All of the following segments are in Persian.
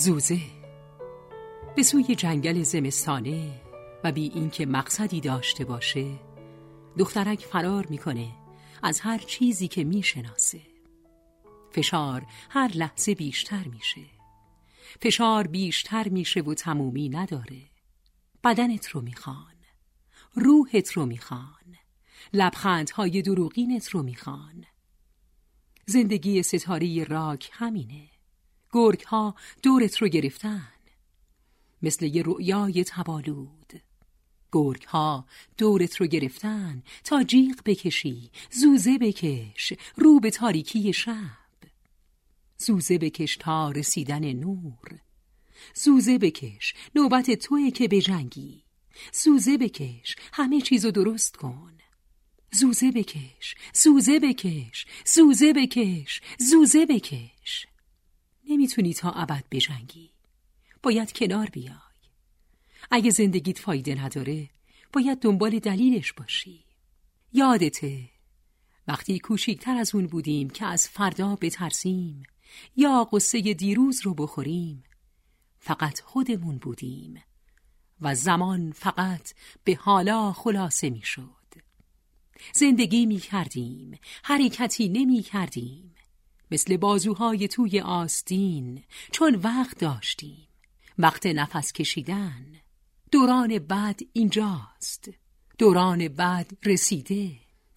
زوزه. به سوی جنگل زمستانه و بی اینکه مقصدی داشته باشه دخترک فرار می‌کنه از هر چیزی که می‌شناسه. فشار هر لحظه بیشتر میشه. فشار بیشتر میشه و تمومی نداره. بدنت رو می‌خوان. روحت رو می‌خوان. لبخندهای دروغینت رو می‌خوان. زندگی ستاره راک همینه. گرگ ها دورت رو گرفتن. مثل یه رؤیای تبالود. گرگ ها دورت رو گرفتن تا جیغ بکشی زوزه بکش رو به تاریکی شب. زوزه بکش تا رسیدن نور. زوزه بکش نوبت توی که بجنگی زوزه بکش همه چیزو درست کن. زوزه بکش زوزه بکش زوزه بکش زوزه بکش. نمی‌تونی تا ابد بجنگی. باید کنار بیای. اگه زندگیت فایده نداره باید دنبال دلیلش باشی. یادته وقتی کوچیکتر از اون بودیم که از فردا بترسیم یا قصه دیروز رو بخوریم فقط خودمون بودیم و زمان فقط به حالا خلاصه می‌شد. زندگی می کردیم حرکتی نمی کردیم مثل بازوهای توی آستین چون وقت داشتیم. وقت نفس کشیدن. دوران بعد اینجاست. دوران بعد رسیده.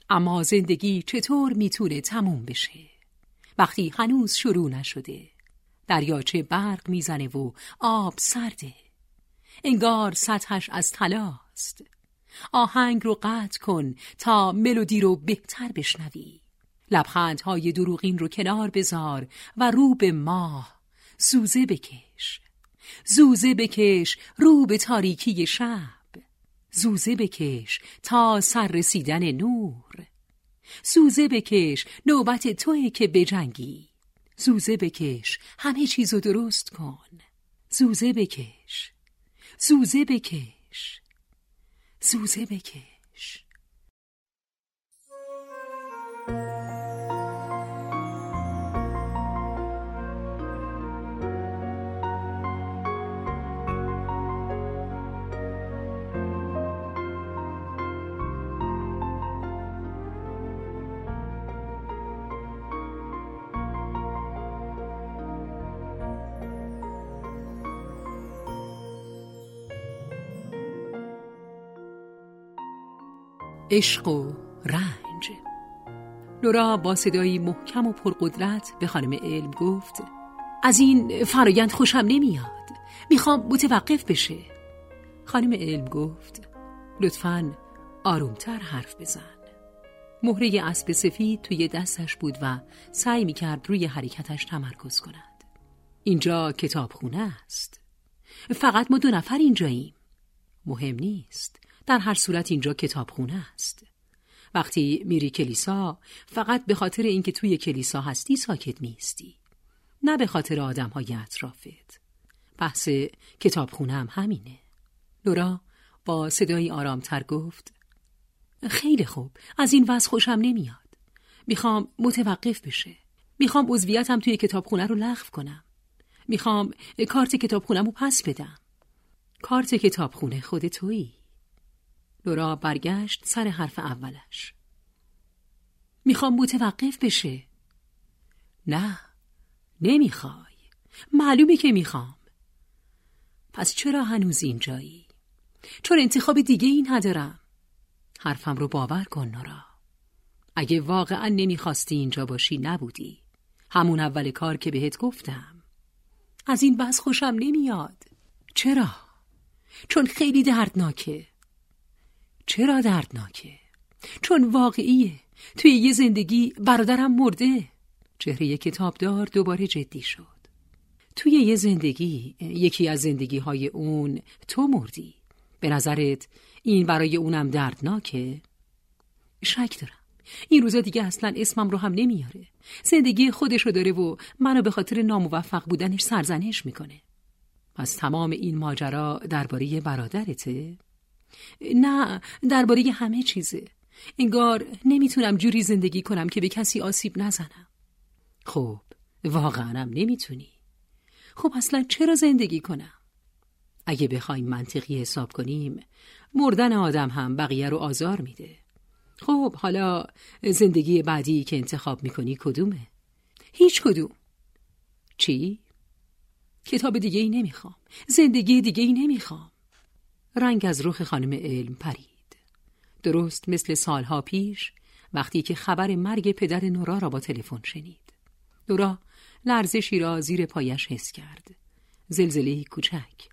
اما زندگی چطور می‌تونه تموم بشه؟ وقتی هنوز شروع نشده. دریاچه برق می‌زنه و آب سرده. انگار سطحش از تلاست آهنگ رو قطع کن تا ملودی رو بهتر بشنوی. لبخندهای دروغین رو کنار بذار و رو به ماه. سوزه بکش. زوزه بکش رو به تاریکی شب. زوزه بکش تا سر رسیدن نور. زوزه بکش نوبت توی که بجنگی. زوزه بکش همه چیزو درست کن. زوزه بکش. زوزه بکش. زوزه بکش. عشق و رنج. لورا با صدایی محکم و پرقدرت به خانم علم گفت از این فرایند خوشم نمیاد. می‌خوام متوقف بشه. خانم علم گفت لطفا آرومتر حرف بزن. مهره اسب سفید توی دستش بود و سعی می‌کرد روی حرکتش تمرکز کند. اینجا کتابخونه است. فقط ما دو نفر اینجاییم. مهم نیست. در هر صورت اینجا کتابخونه است. وقتی میری کلیسا فقط به خاطر اینکه توی کلیسا هستی ساکت نیستی. نه به خاطر آدم های اطرافت. بحث کتابخونه هم همینه. لورا با صدایی آرامتر گفت خیلی خوب از این وضع خوشم نمیاد. می‌خوام متوقف بشه. می‌خوام عضویتم توی کتابخونه رو لغو کنم. می‌خوام کارت کتابخونم رو پس بدم. کارت کتابخونه خود تویی؟ لورا برگشت سر حرف اولش. می‌خوام متوقف بشه. نه نمی‌خوای. معلومه که می‌خوام. پس چرا هنوز اینجایی؟ چون انتخاب دیگه ای ندارم. حرفم رو باور کن نورا. اگه واقعا نمی‌خواستی اینجا باشی نبودی. همون اول کار که بهت گفتم. از این بس خوشم نمیاد. چرا؟ چون خیلی دردناکه. چرا دردناکه؟ چون واقعیه. توی یه زندگی برادرم مرده. چهره کتابدار دوباره جدی شد. توی یه زندگی یکی از زندگی های اون تو مردی. به نظرت این برای اونم دردناکه؟ شک دارم. این روزا دیگه اصلا اسمم رو هم نمیاره. زندگی خودشو داره و منو به خاطر ناموفق بودنش سرزنش می‌کنه. پس تمام این ماجرا درباره برادرته؟ نه درباره همه چیزه. انگار نمی‌تونم جوری زندگی کنم که به کسی آسیب نزنم. خب واقعا نمی‌تونی. خب اصلا چرا زندگی کنم؟ اگه بخوایم منطقی حساب کنیم مردن آدم هم بقیه رو آزار میده. خب حالا زندگی بعدی که انتخاب می‌کنی کدومه؟ هیچ کدوم. چی؟ کتاب دیگه ای نمی‌خوام. زندگی دیگه ای نمی‌خوام. رنگ از رخ خانم علم پرید. درست مثل سالها پیش وقتی که خبر مرگ پدر نورا را با تلفن شنید. نورا لرزشی را زیر پایش حس کرد. زلزله کوچک.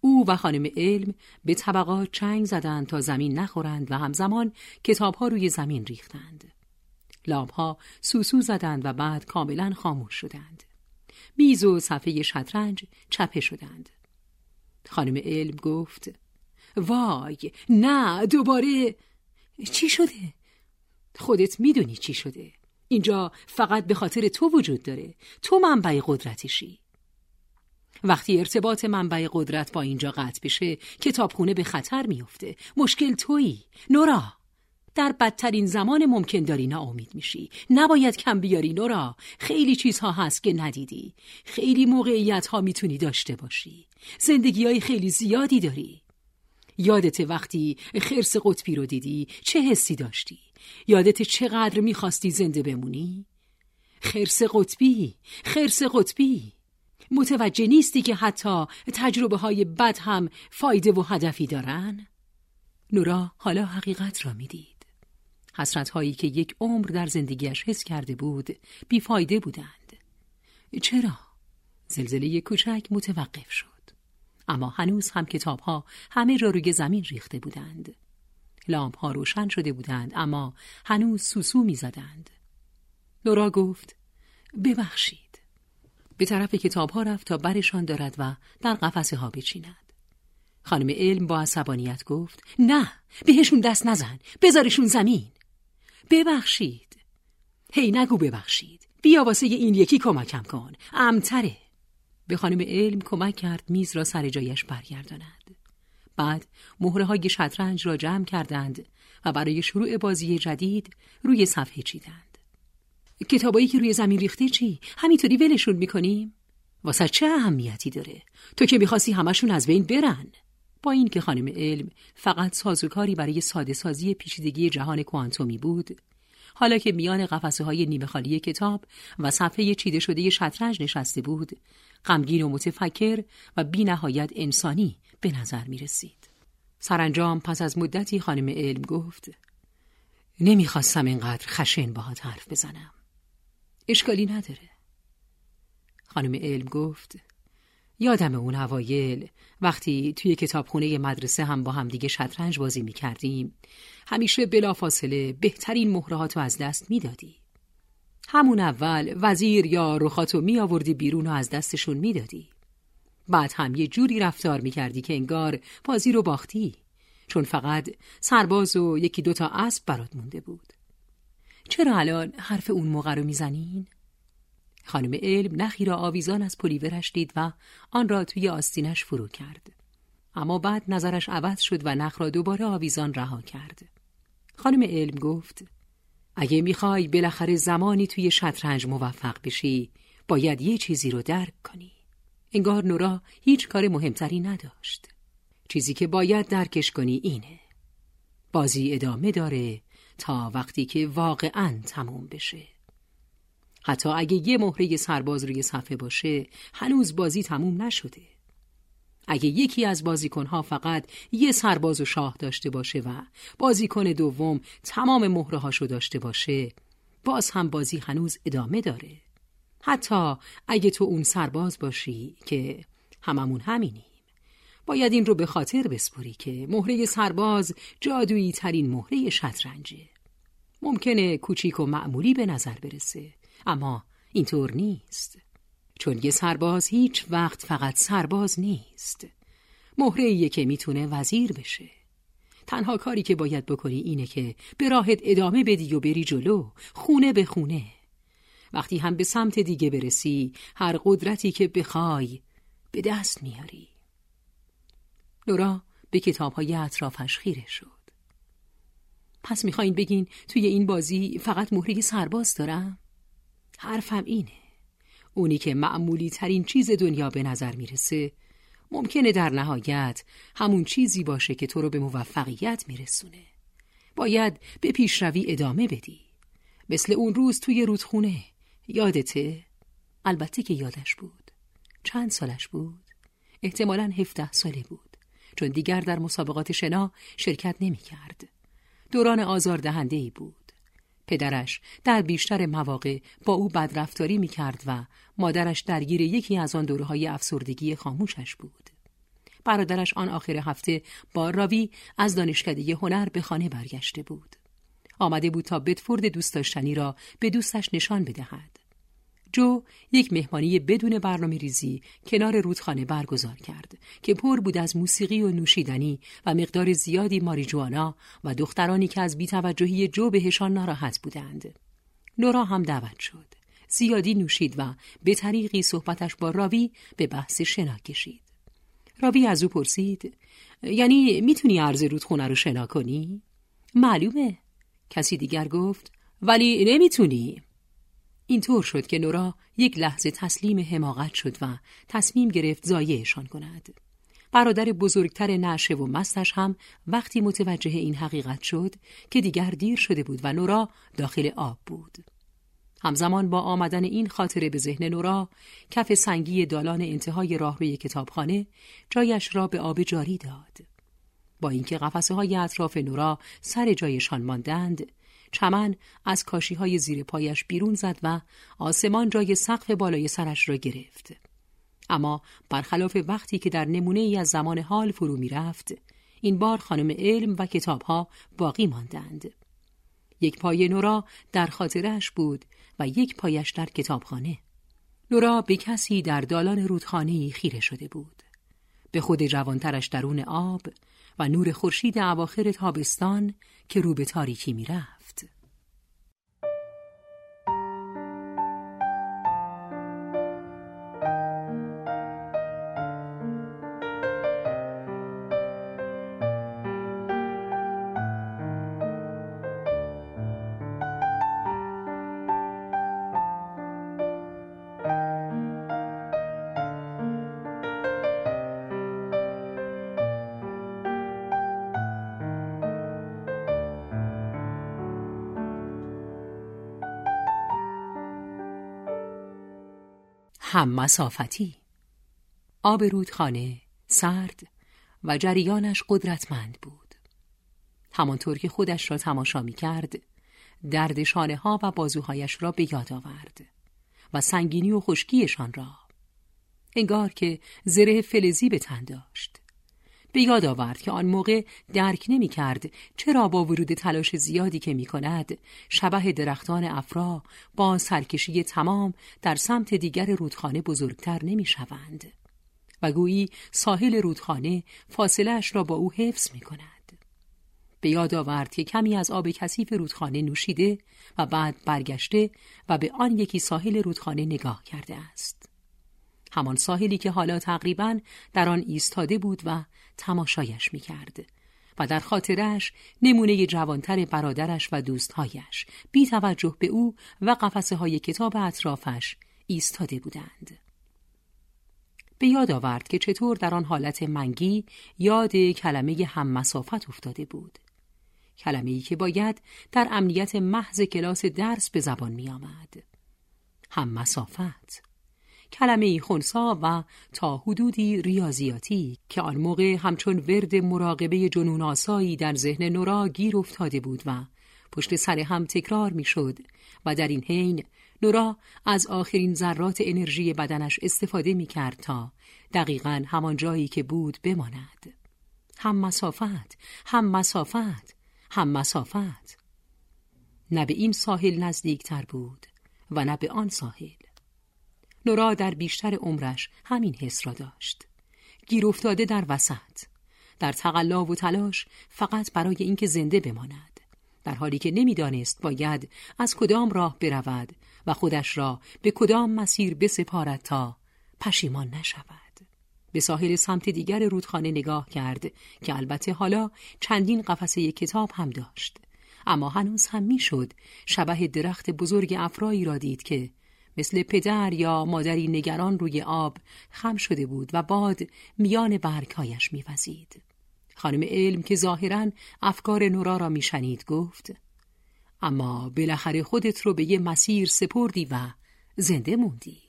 او و خانم علم به طبقات چنگ زدند تا زمین نخورند و همزمان کتابها روی زمین ریختند. لامپها سوسو زدند و بعد کاملا خاموش شدند. میز و صفحه شطرنج چپه شدند. خانم علم گفت وای نه دوباره. چی شده؟ خودت می‌دونی چی شده. اینجا فقط به خاطر تو وجود داره. تو منبع قدرتشی. وقتی ارتباط منبع قدرت با اینجا قطع بشه کتابخونه به خطر میفته مشکل تویی. نورا. در بدترین زمان ممکن داری ناامید میشی. نباید کم بیاری نورا. خیلی چیزها هست که ندیدی. خیلی موقعیت ها می‌تونی داشته باشی. زندگی های خیلی زیادی داری. یادت وقتی خرس قطبی رو دیدی چه حسی داشتی؟ یادت چقدر می‌خواستی زنده بمونی؟ خرس قطبی خرس قطبی. متوجه نیستی که حتی تجربه های بد هم فایده و هدفی دارن؟ نورا حالا حقیقت را می‌دید. حسرت هایی که یک عمر در زندگیش حس کرده بود بیفایده بودند. چرا؟ زلزله کوچک متوقف شد. اما هنوز هم کتاب ها همه را روی زمین ریخته بودند. لامپ ها روشن شده بودند اما هنوز سوسو می زدند. نورا گفت ببخشید. به طرف کتاب ها رفت تا برشان دارد و در قفسه ها بچیند. خانم علم با عصبانیت گفت نه بهشون دست نزن بذارشون زمین ببخشید. هی نگو ببخشید. بیا واسه این یکی کمکم کن. امتره. به خانم علم کمک کرد میز را سر جایش برگرداند. بعد مهره های شطرنج را جمع کردند و برای شروع بازی جدید روی صفحه چیدند. کتابایی که روی زمین ریخته چی؟ همینطوری ولشون می‌کنیم؟ واسه چه اهمیتی داره؟ تو که می‌خواستی همشون از بین برن. با این که خانم علم فقط سازوکاری برای ساده سازی پیچیدگی جهان کوانتومی بود. حالا که میان قفسه های نیمه خالی کتاب و صفحه چیده شده شطرنج نشسته بود غمگین و متفکر و بی نهایت انسانی به نظر می رسید. سرانجام پس از مدتی خانم علم گفت نمی‌خواستم اینقدر خشن باهات حرف بزنم. اشکالی نداره. خانم علم گفت یادم اون اوایل وقتی توی کتابخونه مدرسه هم با هم دیگه شطرنج بازی می کردیم همیشه بلافاصله بهترین مهرهاتو از دست می‌دادی. همون اول وزیر یا رخاتو می آوردی بیرون و از دستشون می‌دادی. بعد هم یه جوری رفتار می کردی که انگار بازی رو باختی چون فقط سرباز و یکی دوتا اسب برات مونده بود. چرا الان حرف اون موقع رو می‌زنین؟ خانم علم نخی را آویزان از پلیورش دید و آن را توی آستینش فرو کرد. اما بعد نظرش عوض شد و نخ را دوباره آویزان رها کرد. خانم علم گفت اگه می‌خوای بالاخره زمانی توی شطرنج موفق بشی باید یه چیزی رو درک کنی. انگار نورا هیچ کار مهمتری نداشت. چیزی که باید درکش کنی اینه. بازی ادامه داره تا وقتی که واقعا تموم بشه حتی اگه یه مهره سرباز روی صفحه باشه هنوز بازی تموم نشده. اگه یکی از بازیکنها فقط یه سرباز و شاه داشته باشه و بازیکن دوم تمام مهره هاشو داشته باشه باز هم بازی هنوز ادامه داره. حتی اگه تو اون سرباز باشی که هممون همینیم. باید این رو به خاطر بسپری که مهره سرباز جادویی ترین مهره شطرنجه. ممکنه کوچیک و معمولی به نظر برسه. اما اینطور نیست. چون یه سرباز هیچ وقت فقط سرباز نیست. مهره که می‌تونه وزیر بشه. تنها کاری که باید بکنی اینه که به راهت ادامه بدی و بری جلو خونه به خونه. وقتی هم به سمت دیگه برسی هر قدرتی که بخوای به دست میاری. لورا به کتاب های اطرافش خیره شد. پس می‌خواین بگین توی این بازی فقط مهره سرباز دارم؟ حرفم اینه. اونی که معمولی ترین چیز دنیا به نظر می‌رسه ممکنه در نهایت همون چیزی باشه که تو رو به موفقیت میرسونه. باید به پیشروی ادامه بدی. مثل اون روز توی رودخونه. یادته؟ البته که یادش بود. چند سالش بود؟ احتمالا هفته ساله بود. چون دیگر در مسابقات شنا شرکت نمی کرد. دوران آزاردهنده ای بود. پدرش در بیشتر مواقع با او بدرفتاری می کرد و مادرش درگیر یکی از آن دورهای افسردگی خاموشش بود. برادرش آن آخر هفته با راوی از دانشکده هنر به خانه برگشته بود. آمده بود تا بتفورد دوست داشتنی را به دوستش نشان بدهد. جو یک مهمانی بدون برنامه ریزی کنار رودخانه برگزار کرد که پر بود از موسیقی و نوشیدنی و مقدار زیادی ماریجوانا و دخترانی که از بیتوجهی جو بهشان ناراحت بودند. نورا هم دعوت شد. زیادی نوشید و به طریقی صحبتش با راوی به بحث شنا کشید. راوی از او پرسید یعنی می‌تونی عرض رودخونه رو شنا کنی؟ معلومه کسی دیگر گفت ولی نمی‌تونی اینطور شد که نورا یک لحظه تسلیم حماقت شد و تصمیم گرفت زایهشان کند. برادر بزرگتر نشه و مستش هم وقتی متوجه این حقیقت شد که دیگر دیر شده بود و نورا داخل آب بود. همزمان با آمدن این خاطره به ذهن نورا کف سنگی دالان انتهای راهروی کتابخانه جایش را به آب جاری داد. با اینکه قفسه های اطراف نورا سر جایشان ماندند چمن از کاشی های زیر پایش بیرون زد و آسمان جای سقف بالای سرش را گرفت. اما برخلاف وقتی که در نمونه ای از زمان حال فرو می رفت، این بار خانم علم و کتاب ها باقی ماندند. یک پای نورا در خاطرش بود و یک پایش در کتابخانه. نورا به کسی در دالان رودخانه خیره شده بود. به خود جوانترش درون آب و نور خورشید اواخر تابستان که رو به تاریکی می‌رفت. هم مسافتی آب رودخانه سرد و جریانش قدرتمند بود. همانطور که خودش را تماشا می کرد درد شانه ها و بازوهایش را به یاد آورد و سنگینی و خشکیشان را انگار که زره فلزی به تن داشت. به یاد آورد که آن موقع درک نمی کرد چرا با ورود تلاش زیادی که می کند شبه درختان افرا با سرکشی تمام در سمت دیگر رودخانه بزرگتر نمی شوند. و گویی ساحل رودخانه فاصلش را با او حفظ می کند. به یاد آورد که کمی از آب کثیف رودخانه نوشیده و بعد برگشته و به آن یکی ساحل رودخانه نگاه کرده است. همان ساحلی که حالا تقریبا در آن ایستاده بود و تماشایش می‌کرد و در خاطرش نمونه جوانتر برادرش و دوستهایش بی توجه به او و قفسه های کتاب اطرافش ایستاده بودند. به یاد آورد که چطور در آن حالت منگی یاد کلمه هم مسافت افتاده بود. کلمه ای که باید در امنیت محض کلاس درس به زبان می آمد. هم مسافت کلمه خونسا و تا حدودی ریاضیاتی که آن موقع همچون ورد مراقبه جنون آسایی در ذهن نورا گیر افتاده بود و پشت سر هم تکرار می‌شد و در این حین نورا از آخرین ذرات انرژی بدنش استفاده می کرد تا دقیقا همان جایی که بود بماند. هم مسافت هم مسافت هم مسافت. نه به این ساحل نزدیکتر بود و نه به آن ساحل. نورا در بیشتر عمرش همین حس را داشت. گیر افتاده در وسط. در تقلا و تلاش فقط برای اینکه زنده بماند. در حالی که نمی‌دانست باید از کدام راه برود و خودش را به کدام مسیر بسپارد تا پشیمان نشود. به ساحل سمت دیگر رودخانه نگاه کرد که البته حالا چندین قفسه کتاب هم داشت. اما هنوز هم می‌شد شبه درخت بزرگ افرایی را دید که مثل پدر یا مادری نگران روی آب خم شده بود و باد میان برگهایش میوزید. خانم علم که ظاهرا افکار نورا را میشنید گفت اما بالاخره خودت رو به یه مسیر سپردی و زنده موندی.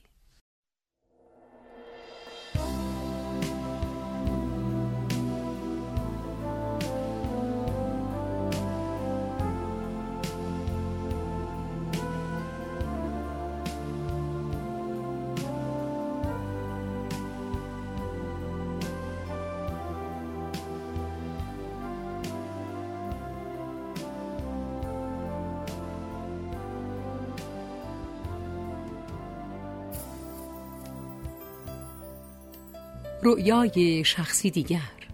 رؤیای شخصی دیگر.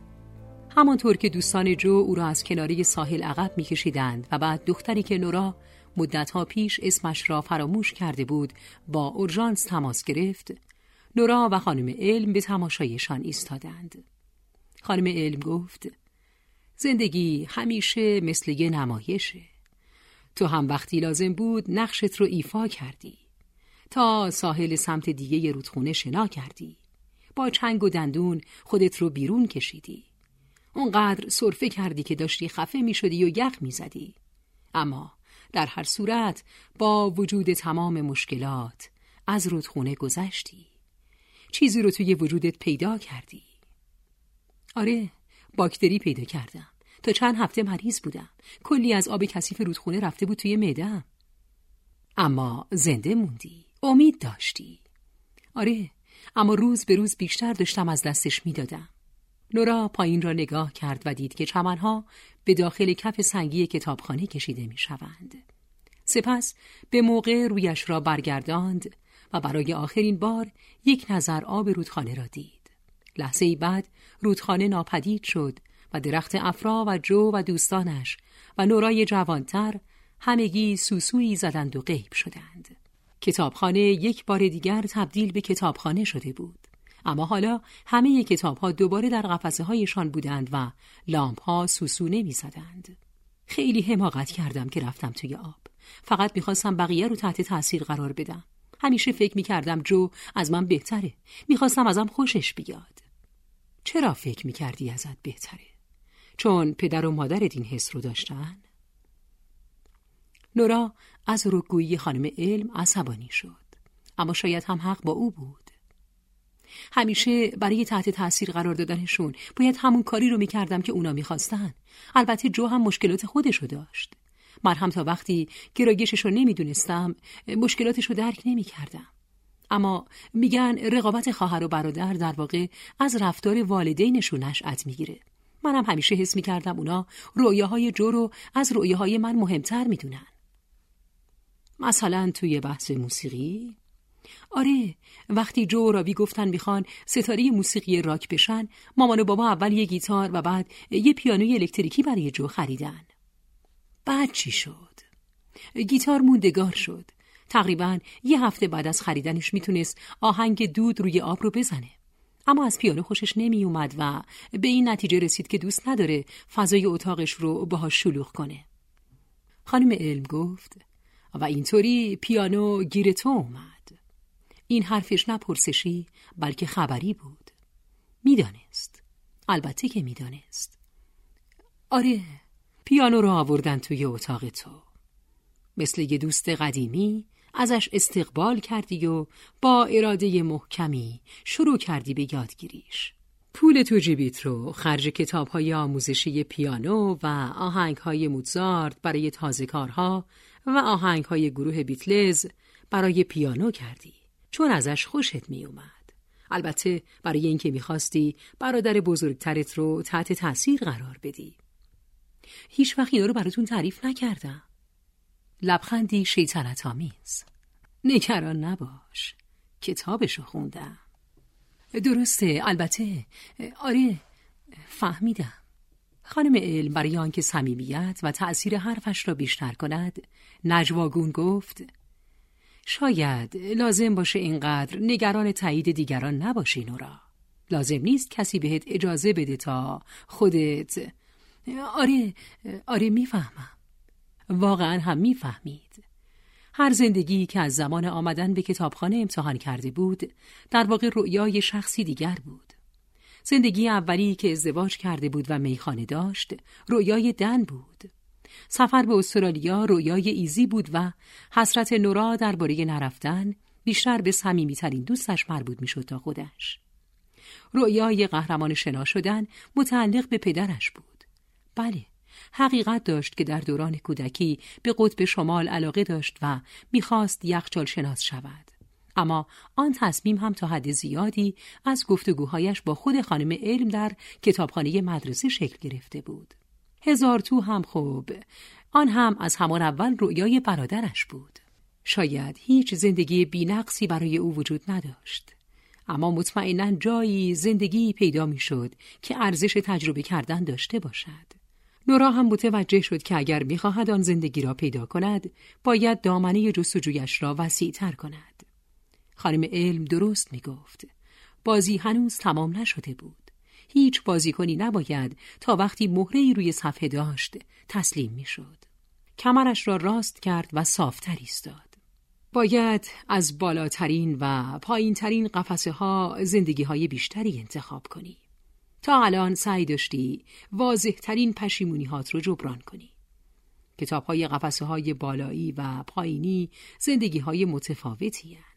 همانطور که دوستان جو او را از کناری ساحل عقب میکشیدند و بعد دختری که نورا مدتها پیش اسمش را فراموش کرده بود با اورژانس تماس گرفت نورا و خانم علم به تماشایشان ایستادند. خانم علم گفت زندگی همیشه مثل یه نمایشه. تو هم وقتی لازم بود نقشت رو ایفا کردی. تا ساحل سمت دیگه رودخونه شنا کردی. با چنگ و دندون خودت رو بیرون کشیدی. اونقدر صرفه کردی که داشتی خفه می شدی و یخ می زدی. اما در هر صورت با وجود تمام مشکلات از رودخونه گذشتی. چیزی رو توی وجودت پیدا کردی. آره باکتری پیدا کردم. تا چند هفته مریض بودم. کلی از آب کثیف رودخونه رفته بود توی معده‌ام اما زنده موندی. امید داشتی. آره اما روز به روز بیشتر داشتم از دستش می‌دادم. نورا پایین را نگاه کرد و دید که چمنها به داخل کف سنگی کتابخانه کشیده می شوند. سپس به موقع رویش را برگرداند و برای آخرین بار یک نظر آب رودخانه را دید. لحظه بعد رودخانه ناپدید شد و درخت افرا و جو و دوستانش و نورای جوانتر همگی سوسویی زدند و غیب شدند. کتابخانه یک بار دیگر تبدیل به کتابخانه شده بود. اما حالا همه کتاب ها دوباره در قفسه هایشان بودند و لامپ ها سوسو نمی زدند. خیلی حماقت کردم که رفتم توی آب. فقط می‌خواستم بقیه رو تحت تاثیر قرار بدم. همیشه فکر می‌کردم جو از من بهتره. می‌خواستم ازم خوشش بیاد. چرا فکر می‌کردی ازت بهتره؟ چون پدر و مادرت این حس رو داشتن؟ نورا از رگویی خانم علم عصبانی شد. اما شاید هم حق با او بود. همیشه برای تحت تاثیر قرار دادنشون باید همون کاری رو می‌کردم که اونا می‌خواستن. البته جو هم مشکلات خودشو داشت. من هم تا وقتی گرایشش رو نمی‌دونستم مشکلاتش رو درک نمی‌کردم. اما میگن رقابت خواهر و برادر در واقع از رفتار والدینشون نشأت می‌گیره. منم همیشه حس می‌کردم اونا رویاهای جو رو از رویاهای من مهمتر می‌دونن. مثلا توی بحث موسیقی؟ آره وقتی جو و رابی گفتن می‌خوان ستاره موسیقی راک بشن مامان و بابا اول یه گیتار و بعد یه پیانوی الکتریکی برای جو خریدن. بعد چی شد؟ گیتار موندگار شد. تقریبا یه هفته بعد از خریدنش می‌تونست آهنگ دود روی آب رو بزنه. اما از پیانو خوشش نمی اومد و به این نتیجه رسید که دوست نداره فضای اتاقش رو باهاش شلوغ کنه. خانم علم گفت و اینطوری پیانو گیر تو اومد. این حرفش نه پرسشی بلکه خبری بود. می‌دانست. البته که می‌دانست. آره پیانو رو آوردن توی اتاق تو. مثل یه دوست قدیمی ازش استقبال کردی و با اراده محکمی شروع کردی به یادگیریش. پول تو جیبیت رو خرج کتاب های آموزشی پیانو و آهنگ های موزارت برای تازه کارها و آهنگ های گروه بیتلز برای پیانو کردی چون ازش خوشت می اومد. البته برای اینکه می‌خواستی برادر بزرگترت رو تحت تاثیر قرار بدی. هیچ وقت رو براتون تعریف نکردم. لبخندی شیطنت آمیز. نگران نباش. کتابشو خوندم. درسته البته آره فهمیدم. خانم علم برای آنکه صمیمیت و تأثیر حرفش را بیشتر کند نجواگون گفت شاید لازم باشه اینقدر نگران تایید دیگران نباشی نورا. لازم نیست کسی بهت اجازه بده تا خودت آره آره می‌فهمم. واقعا هم می‌فهمید. هر زندگی که از زمان آمدن به کتابخانه امتحان کرده بود در واقع رؤیای شخصی دیگر بود. زندگی اولی که ازدواج کرده بود و میخانه داشت رویای دن بود. سفر به استرالیا رویای ایزی بود و حسرت نورا درباره نرفتن بیشتر به صمیمیترین دوستش مربوط می‌شد تا خودش. رویای قهرمان شنا شدن متعلق به پدرش بود. بله حقیقت داشت که در دوران کودکی به قطب شمال علاقه داشت و می‌خواست یخچال شناس شود. اما آن تصمیم هم تا حد زیادی از گفتگوهایش با خود خانم علم در کتابخانه مدرسه شکل گرفته بود. هزار تو هم خوب. آن هم از همان اول رویای برادرش بود. شاید هیچ زندگی بینقصی برای او وجود نداشت. اما مطمئنا جایی زندگی پیدا می‌شد که ارزش تجربه کردن داشته باشد. نورا هم متوجه شد که اگر می‌خواهد آن زندگی را پیدا کند باید دامنه جستجویش را وسیع تر کند. خانم علم درست می‌گفت. بازی هنوز تمام نشده بود. هیچ بازیکنی نباید تا وقتی مهره روی صفحه داشت تسلیم می‌شد. کمرش را راست کرد و صافتر ایستاد. باید از بالاترین و پایینترین قفسه ها زندگی های بیشتری انتخاب کنی. تا الان سعی داشتی واضح ترین پشیمونی هات رو جبران کنی. کتاب های قفسه های بالایی و پایینی زندگی های متفاوتی هن.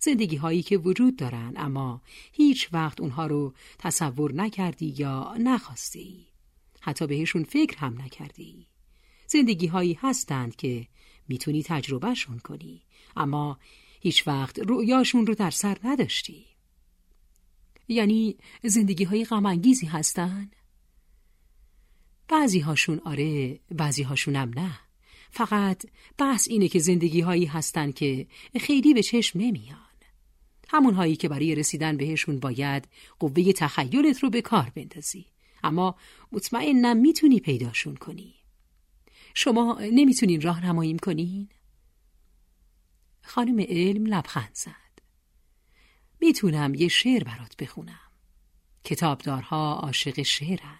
زندگی هایی که وجود دارن اما هیچ وقت اونها رو تصور نکردی یا نخواستی. حتی بهشون فکر هم نکردی. زندگی هایی هستند که می‌تونی تجربهشون کنی اما هیچ وقت رویاشون رو در سر نداشتی. یعنی زندگی های غمانگیزی هستن؟ بعضی هاشون آره بعضی هاشون هم نه. فقط بحث اینه که زندگی هایی هستن که خیلی به چشم نمیان همون هایی که برای رسیدن بهشون باید قوه تخیلت رو به کار بندازی. اما مطمئنم می‌تونی پیداشون کنی. شما نمی‌تونین راهنماییم کنین؟ خانم علم لبخند زد. می‌تونم یه شعر برات بخونم. کتابدارها عاشق شعرن.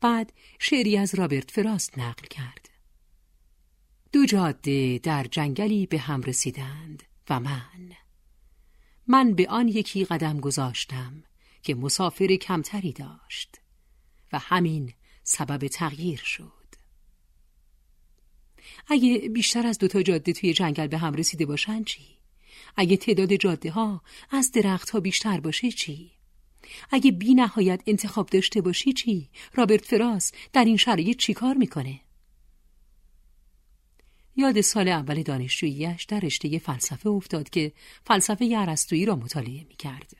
بعد شعری از رابرت فراست نقل کرد. دو جاده در جنگلی به هم رسیدند و من. من به آن یکی قدم گذاشتم که مسافر کمتری داشت و همین سبب تغییر شد اگه بیشتر از دوتا جاده توی جنگل به هم رسیده باشن چی؟ اگه تعداد جاده ها از درخت ها بیشتر باشه چی؟ اگه بی نهایت انتخاب داشته باشی چی؟ رابرت فراس در این شرایط چی کار می‌کنه؟ یاد سال اول دانشجوییش در رشته فلسفه افتاد که فلسفه ارسطویی را مطالعه می‌کرد.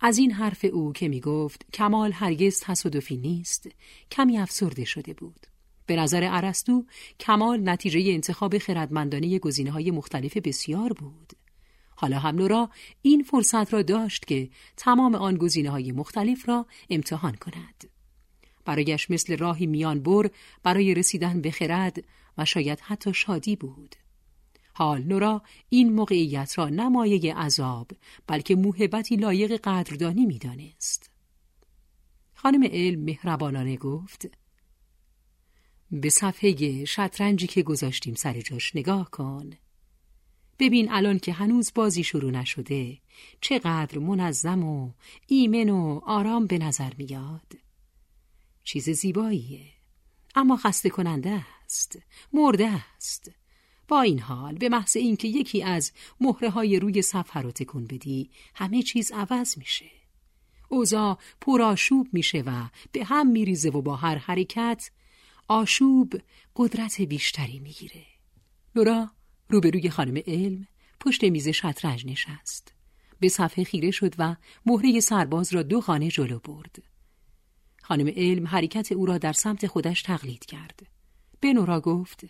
از این حرف او که می گفت کمال هرگز تصادفی نیست کمی افسرده شده بود. به نظر ارسطو کمال نتیجه انتخاب خردمندانه گزینه های مختلف بسیار بود. حالا هم نورا این فرصت را داشت که تمام آن گزینه های مختلف را امتحان کند. برایش مثل راهی میان بر برای رسیدن به خرد و شاید حتی شادی بود. حال نورا این موقعیت را نمایه عذاب بلکه موهبتی لایق قدردانی می‌دانست. خانم علم مهربانانه گفت به صفحه شطرنجی که گذاشتیم سر جاش نگاه کن ببین الان که هنوز بازی شروع نشده چقدر منظم و ایمن و آرام به نظر میاد چیز زیباییه اما خسته کننده است. مرده است. با این حال به محض اینکه یکی از مهره های روی صفحه رو تکون بدی همه چیز عوض میشه. اوزا پرآشوب میشه و به هم میریزه و با هر حرکت آشوب قدرت بیشتری می‌گیره. لورا روبروی خانم علم پشت میز شطرنج نشست. به صفحه خیره شد و مهره سرباز را دو خانه جلو برد. خانم علم حرکت او را در سمت خودش تقلید کرد. به نورا گفت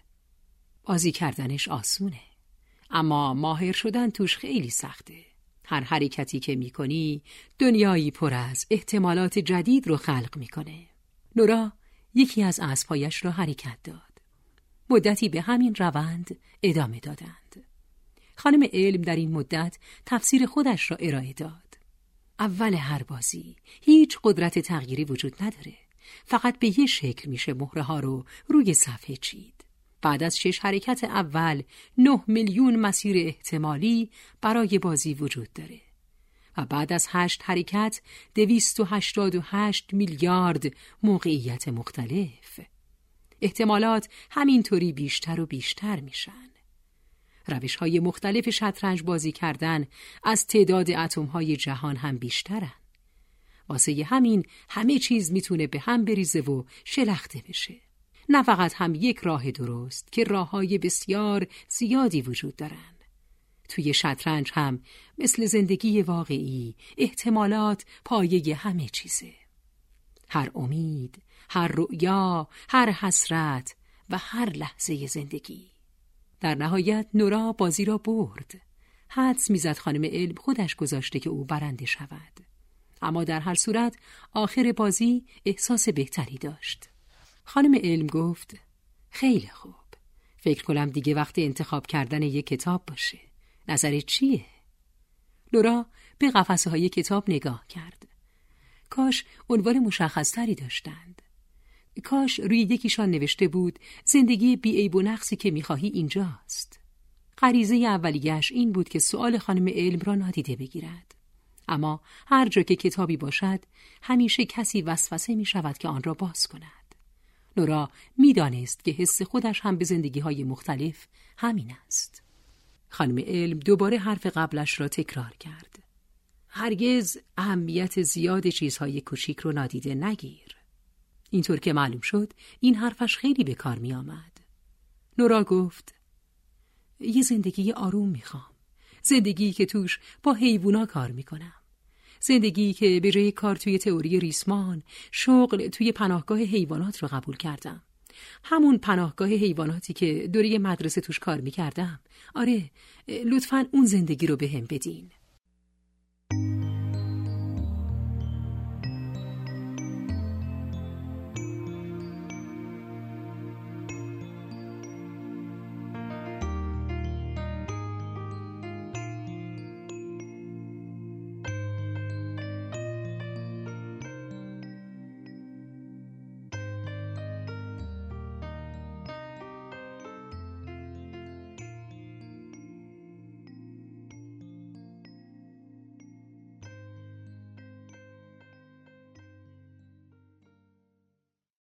بازی کردنش آسونه اما ماهر شدن توش خیلی سخته. هر حرکتی که می‌کنی دنیایی پر از احتمالات جدید رو خلق می‌کنه. نورا یکی از اسبهایش را حرکت داد. مدتی به همین روند ادامه دادند. خانم علم در این مدت تفسیر خودش را ارائه داد. اول هر بازی هیچ قدرت تغییری وجود نداره. فقط به یه شکل میشه مهره ها رو روی صفحه چید. بعد از شش حرکت اول نه میلیون مسیر احتمالی برای بازی وجود داره. و بعد از هشت حرکت دویست و هشتاد و هشت میلیارد موقعیت مختلف. احتمالات همینطوری بیشتر و بیشتر میشن. روش های مختلف شطرنج بازی کردن از تعداد اتم های جهان هم بیشترن. واسه همین همه چیز می‌تونه به هم بریزه و شلخته بشه. نه فقط هم یک راه درست که راه های بسیار زیادی وجود دارن. توی شطرنج هم مثل زندگی واقعی احتمالات پایه همه چیزه. هر امید، هر رؤیا، هر حسرت و هر لحظه زندگی. در نهایت نورا بازی را برد. حدس می‌زد خانم علم خودش گذاشته که او برنده شود. اما در هر صورت آخر بازی احساس بهتری داشت. خانم علم گفت خیلی خوب. فکر کنم دیگه وقت انتخاب کردن یک کتاب باشه. نظر چیه؟ لورا به قفسه های کتاب نگاه کرد. کاش عنوان مشخصتری داشتند. کاش روی یکیشان نوشته بود زندگی بیعیب و نقصی که می‌خواهی اینجاست. غریزه اولیش این بود که سؤال خانم علم را نادیده بگیرد. اما هر جا که کتابی باشد همیشه کسی وسوسه می شود که آن را باز کند. نورا می‌دانست که حس خودش هم به زندگی های مختلف همین است. خانم علم دوباره حرف قبلش را تکرار کرد. هرگز اهمیت زیاد چیزهای کوچیک رو نادیده نگیر. اینطور که معلوم شد این حرفش خیلی به کار می آمد نورا گفت یه زندگی آروم می‌خوام. زندگی که توش با حیوونا کار می‌کنم. زندگی که به جای کار توی تئوری ریسمان شغل توی پناهگاه حیوانات رو قبول کردم. همون پناهگاه حیواناتی که دوره مدرسه توش کار می‌کردم. آره لطفا اون زندگی رو به هم بدین.